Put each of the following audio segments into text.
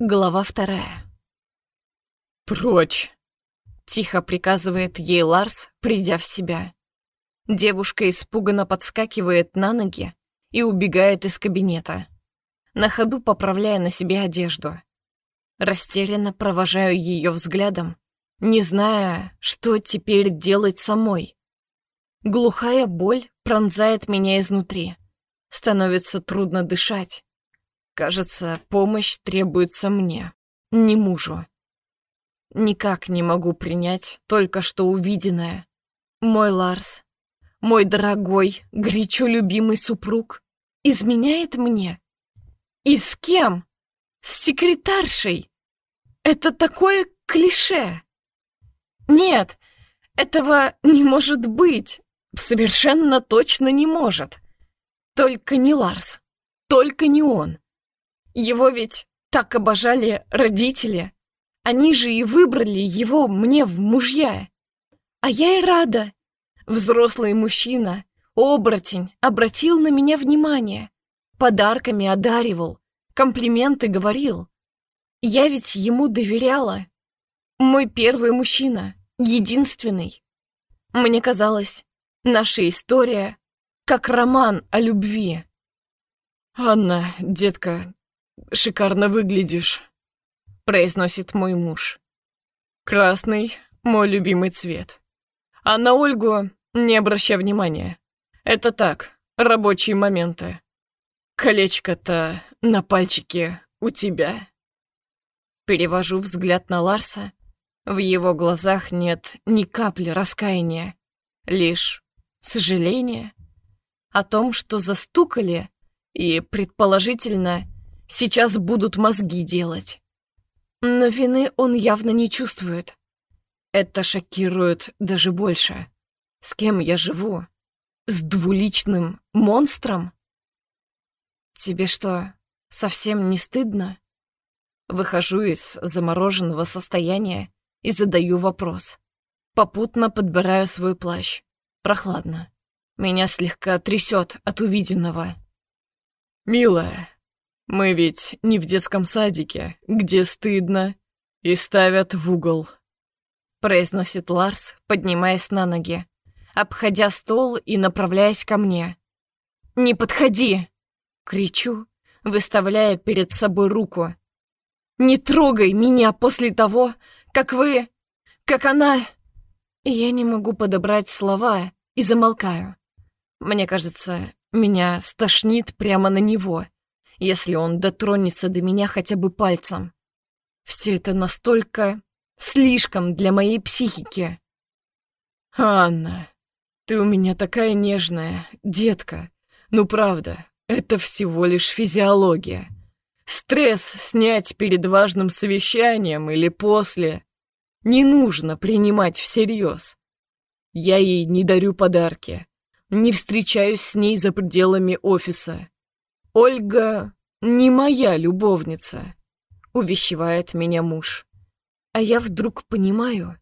Глава вторая. «Прочь!» — тихо приказывает ей Ларс, придя в себя. Девушка испуганно подскакивает на ноги и убегает из кабинета, на ходу поправляя на себе одежду. Растерянно провожаю ее взглядом, не зная, что теперь делать самой. Глухая боль пронзает меня изнутри. Становится трудно дышать. Кажется, помощь требуется мне, не мужу. Никак не могу принять только что увиденное. Мой Ларс, мой дорогой, горячо любимый супруг, изменяет мне. И с кем? С секретаршей. Это такое клише. Нет, этого не может быть. Совершенно точно не может. Только не Ларс. Только не он. Его ведь так обожали родители. Они же и выбрали его мне в мужья. А я и рада. Взрослый мужчина, оборотень, обратил на меня внимание. Подарками одаривал, комплименты говорил. Я ведь ему доверяла. Мой первый мужчина, единственный. Мне казалось, наша история как роман о любви. «Анна, детка, шикарно выглядишь», — произносит мой муж. «Красный — мой любимый цвет. А на Ольгу не обращай внимания. Это так, рабочие моменты. Колечко-то на пальчике у тебя». Перевожу взгляд на Ларса. В его глазах нет ни капли раскаяния, лишь сожаление о том, что застукали и, предположительно, Сейчас будут мозги делать. Но вины он явно не чувствует. Это шокирует даже больше. С кем я живу? С двуличным монстром? Тебе что, совсем не стыдно? Выхожу из замороженного состояния и задаю вопрос. Попутно подбираю свой плащ. Прохладно. Меня слегка трясет от увиденного. «Милая, мы ведь не в детском садике, где стыдно и ставят в угол. Произносит Ларс, поднимаясь на ноги, обходя стол и направляясь ко мне. «Не подходи!» — кричу, выставляя перед собой руку. «Не трогай меня после того, как вы... как она...» Я не могу подобрать слова и замолкаю. Мне кажется, меня стошнит прямо на него если он дотронется до меня хотя бы пальцем. Все это настолько слишком для моей психики. Анна, ты у меня такая нежная, детка. Ну правда, это всего лишь физиология. Стресс снять перед важным совещанием или после не нужно принимать всерьез. Я ей не дарю подарки, не встречаюсь с ней за пределами офиса. Ольга не моя любовница, увещевает меня муж. А я вдруг понимаю,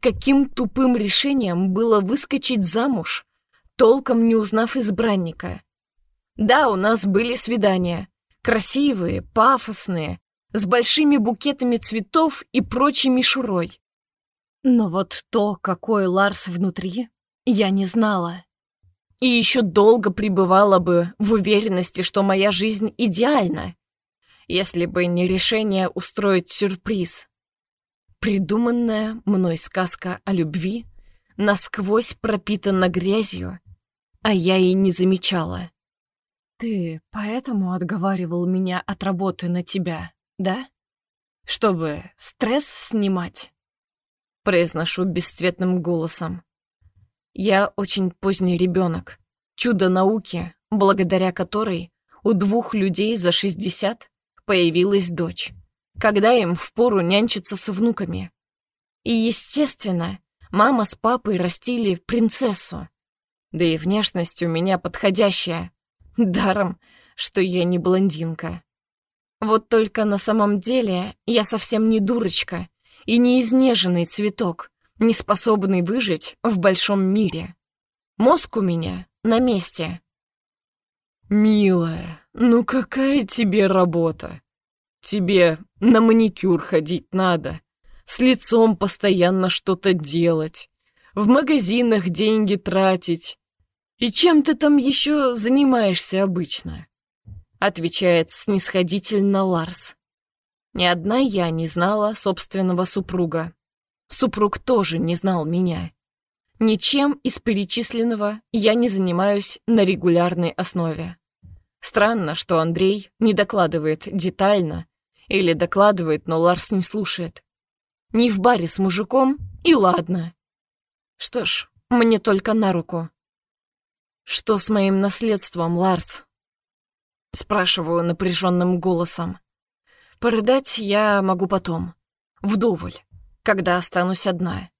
каким тупым решением было выскочить замуж, толком не узнав избранника. Да, у нас были свидания, красивые, пафосные, с большими букетами цветов и прочей мишурой. Но вот то, какой Ларс внутри, я не знала. И еще долго пребывала бы в уверенности, что моя жизнь идеальна, если бы не решение устроить сюрприз. Придуманная мной сказка о любви насквозь пропитана грязью, а я и не замечала. «Ты поэтому отговаривал меня от работы на тебя, да? Чтобы стресс снимать?» Произношу бесцветным голосом. Я очень поздний ребенок, чудо науки, благодаря которой у двух людей за 60 появилась дочь, когда им впору нянчиться с внуками. И, естественно, мама с папой растили принцессу. Да и внешность у меня подходящая, даром, что я не блондинка. Вот только на самом деле я совсем не дурочка и не изнеженный цветок, не способный выжить в большом мире. Мозг у меня на месте. «Милая, ну какая тебе работа? Тебе на маникюр ходить надо, с лицом постоянно что-то делать, в магазинах деньги тратить. И чем ты там еще занимаешься обычно?» Отвечает снисходительно Ларс. Ни одна я не знала собственного супруга. Супруг тоже не знал меня. Ничем из перечисленного я не занимаюсь на регулярной основе. Странно, что Андрей не докладывает детально, или докладывает, но Ларс не слушает. Не в баре с мужиком, и ладно. Что ж, мне только на руку. Что с моим наследством, Ларс? Спрашиваю напряженным голосом. Порыдать я могу потом. Вдоволь, когда останусь одна.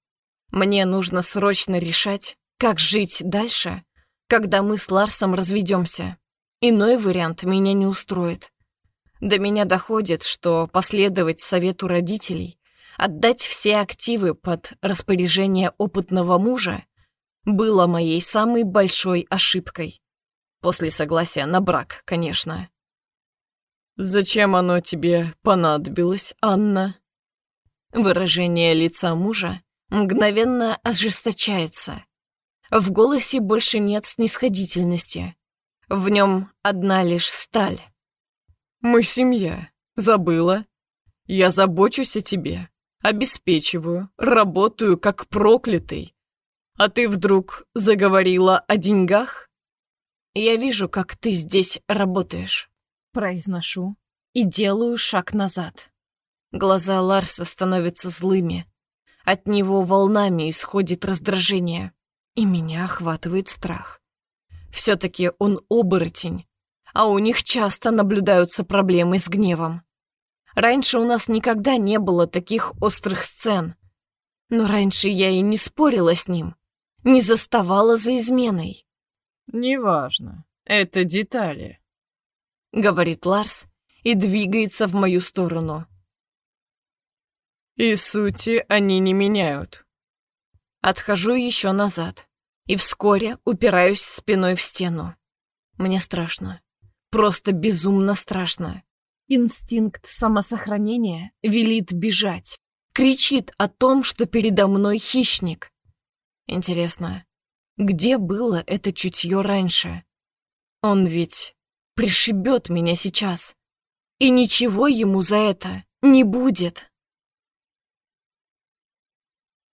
Мне нужно срочно решать, как жить дальше, когда мы с Ларсом разведемся. Иной вариант меня не устроит. До меня доходит, что последовать совету родителей, отдать все активы под распоряжение опытного мужа было моей самой большой ошибкой. После согласия на брак, конечно. «Зачем оно тебе понадобилось, Анна?» Выражение лица мужа мгновенно ожесточается. В голосе больше нет снисходительности. В нем одна лишь сталь. «Мы семья. Забыла? Я забочусь о тебе, обеспечиваю, работаю как проклятый. А ты вдруг заговорила о деньгах?» «Я вижу, как ты здесь работаешь», — произношу и делаю шаг назад. Глаза Ларса становятся злыми. От него волнами исходит раздражение, и меня охватывает страх. Все-таки он оборотень, а у них часто наблюдаются проблемы с гневом. Раньше у нас никогда не было таких острых сцен. Но раньше я и не спорила с ним, не заставала за изменой. «Неважно, это детали», — говорит Ларс и двигается в мою сторону. «И сути они не меняют». Отхожу еще назад и вскоре упираюсь спиной в стену. Мне страшно. Просто безумно страшно. Инстинкт самосохранения велит бежать. Кричит о том, что передо мной хищник. Интересно, где было это чутье раньше? Он ведь пришибет меня сейчас. И ничего ему за это не будет.